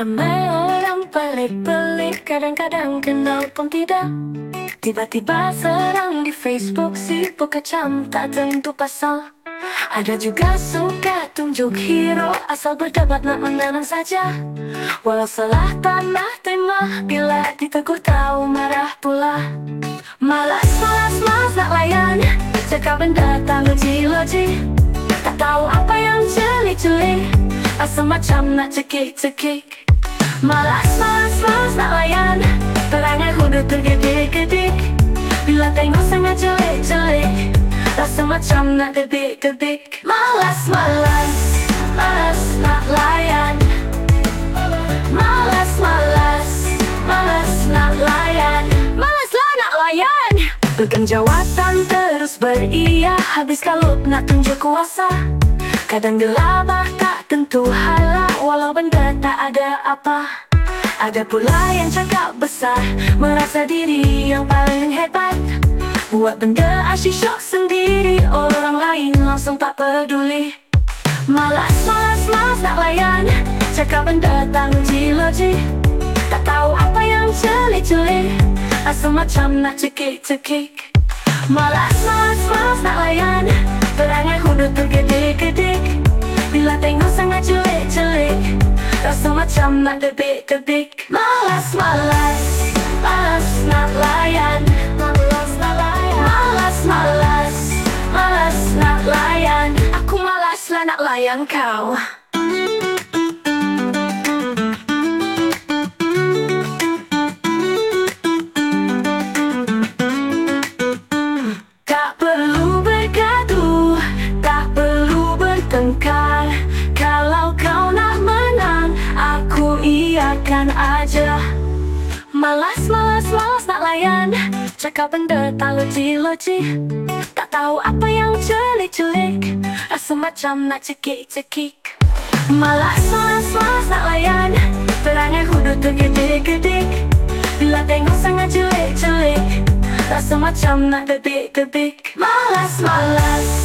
Ramai orang pelik-pelik Kadang-kadang kenal pun tidak. Tiba-tiba serang di Facebook Sibuk kecam tak tentu pasal. Ada juga suka tunjuk hero Asal berdebat nak menenang saja. Walau salah tanah terima Bila ditegur tahu marah pula. Malas, malas, malas nak layan Cakap benda tak loji-loji Tak tahu apa yang celik-celik Asal macam nak cekik-cekik Malas, malas, malas nak layan. Perangai kudu tergedik-gedik. Bila tengok sangat jelek-jelek Rasa macam nak debik-debik Malas, malas, malas nak layan. Malas, malas, malas nak layan. Malaslah nak layan. Pegang jawatan terus beria Habis kalau nak tunjuk kuasa Kadang gelabah tak tentu halak Walau benda tak ada apa. Ada pula yang cakap besar. Merasa diri yang paling hebat. Buat benda asyik syok sendiri. Orang lain langsung tak peduli. Malas, malas, malas nak layan. Cakap benda tak loji-loji Tak tahu apa yang celik-celik. Asal macam nak cekik-cekik. Malas, malas, malas nak layan. Perangai kudu tergedik-gedik Bila tengok sangat jelek-jelek Rasa macam nak debik-debik. Malas, malas, nak layan. Malas nak layan. Malas, malas, nak layan. Aku malas lah nak layan kau. Tak aja Malas, malas, malas nak layan. Cakap benda tak loji-loji Tak tahu apa yang celik-celik. Rasa macam nak cekik-cekik. Malas, malas, malas nak layan. Perangai kudu tergedik-gedik Bila tengok sangat jelek-jelek Rasa macam nak debik-debik Malas, malas,